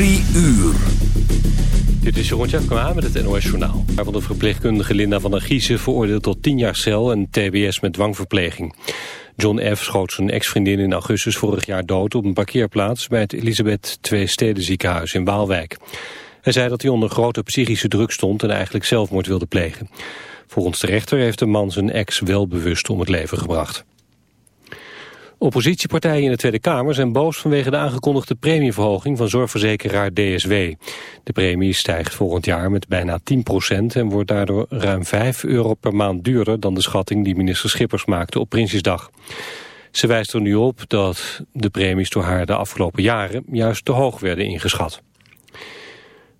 3 uur. Dit is Jeroen Tjepkema met het NOS Journaal. Van de verpleegkundige Linda van der Giezen veroordeeld tot 10 jaar cel en tbs met dwangverpleging. John F. schoot zijn ex-vriendin in augustus vorig jaar dood op een parkeerplaats bij het Elisabeth II Stedenziekenhuis in Waalwijk. Hij zei dat hij onder grote psychische druk stond en eigenlijk zelfmoord wilde plegen. Volgens de rechter heeft de man zijn ex wel bewust om het leven gebracht. Oppositiepartijen in de Tweede Kamer zijn boos vanwege de aangekondigde premieverhoging van zorgverzekeraar DSW. De premie stijgt volgend jaar met bijna 10% en wordt daardoor ruim 5 euro per maand duurder dan de schatting die minister Schippers maakte op Prinsjesdag. Ze wijst er nu op dat de premies door haar de afgelopen jaren juist te hoog werden ingeschat.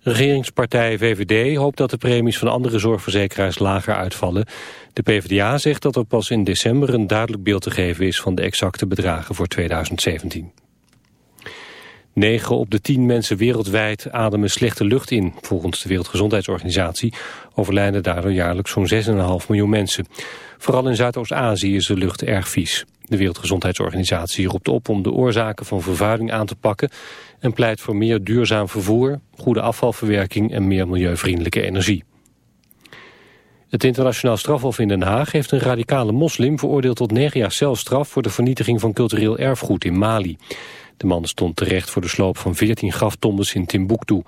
Regeringspartij VVD hoopt dat de premies van andere zorgverzekeraars lager uitvallen. De PvdA zegt dat er pas in december een duidelijk beeld te geven is van de exacte bedragen voor 2017. 9 op de 10 mensen wereldwijd ademen slechte lucht in. Volgens de Wereldgezondheidsorganisatie overlijden daardoor jaarlijks zo'n 6,5 miljoen mensen. Vooral in Zuidoost-Azië is de lucht erg vies. De Wereldgezondheidsorganisatie roept op om de oorzaken van vervuiling aan te pakken en pleit voor meer duurzaam vervoer, goede afvalverwerking en meer milieuvriendelijke energie. Het internationaal strafhof in Den Haag heeft een radicale moslim veroordeeld tot negen jaar celstraf voor de vernietiging van cultureel erfgoed in Mali. De man stond terecht voor de sloop van 14 graftombes in Timbuktu.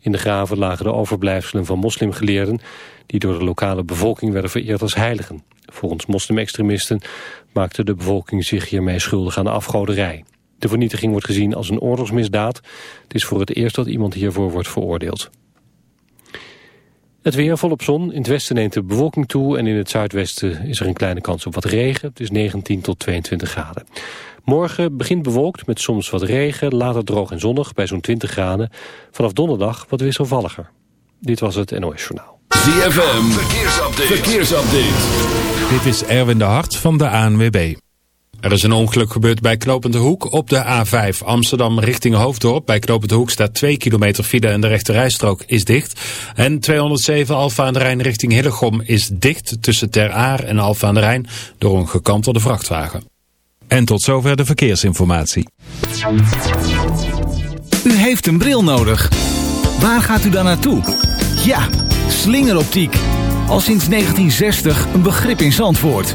In de graven lagen de overblijfselen van moslimgeleerden die door de lokale bevolking werden vereerd als heiligen. Volgens moslimextremisten maakte de bevolking zich hiermee schuldig aan de afgoderij. De vernietiging wordt gezien als een oorlogsmisdaad. Het is voor het eerst dat iemand hiervoor wordt veroordeeld. Het weer volop zon. In het westen neemt de bewolking toe en in het zuidwesten is er een kleine kans op wat regen. Het is 19 tot 22 graden. Morgen begint bewolkt met soms wat regen, later droog en zonnig bij zo'n 20 graden. Vanaf donderdag wat wisselvalliger. Dit was het NOS Journaal. ZFM, verkeersupdate. verkeersupdate. Dit is Erwin de Hart van de ANWB. Er is een ongeluk gebeurd bij Knopend Hoek op de A5 Amsterdam richting Hoofddorp. Bij Knopend Hoek staat 2 kilometer file en de rechterrijstrook is dicht. En 207 Alfa aan de Rijn richting Hillegom is dicht tussen Ter Aar en Alfa aan de Rijn door een gekantelde vrachtwagen. En tot zover de verkeersinformatie. U heeft een bril nodig. Waar gaat u dan naartoe? Ja, slingeroptiek. Al sinds 1960 een begrip in Zandvoort.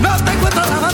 No te encuentro la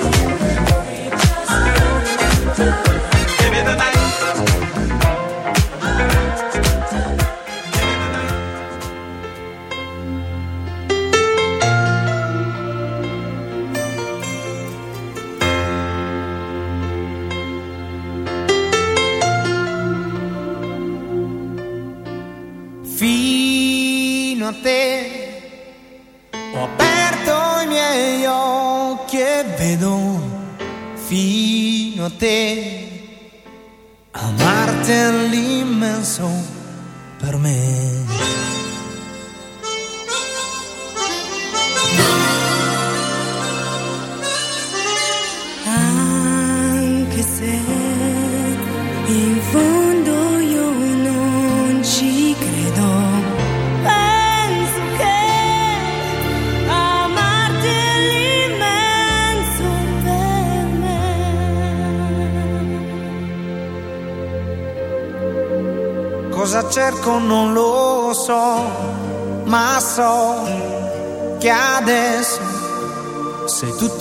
love.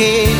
que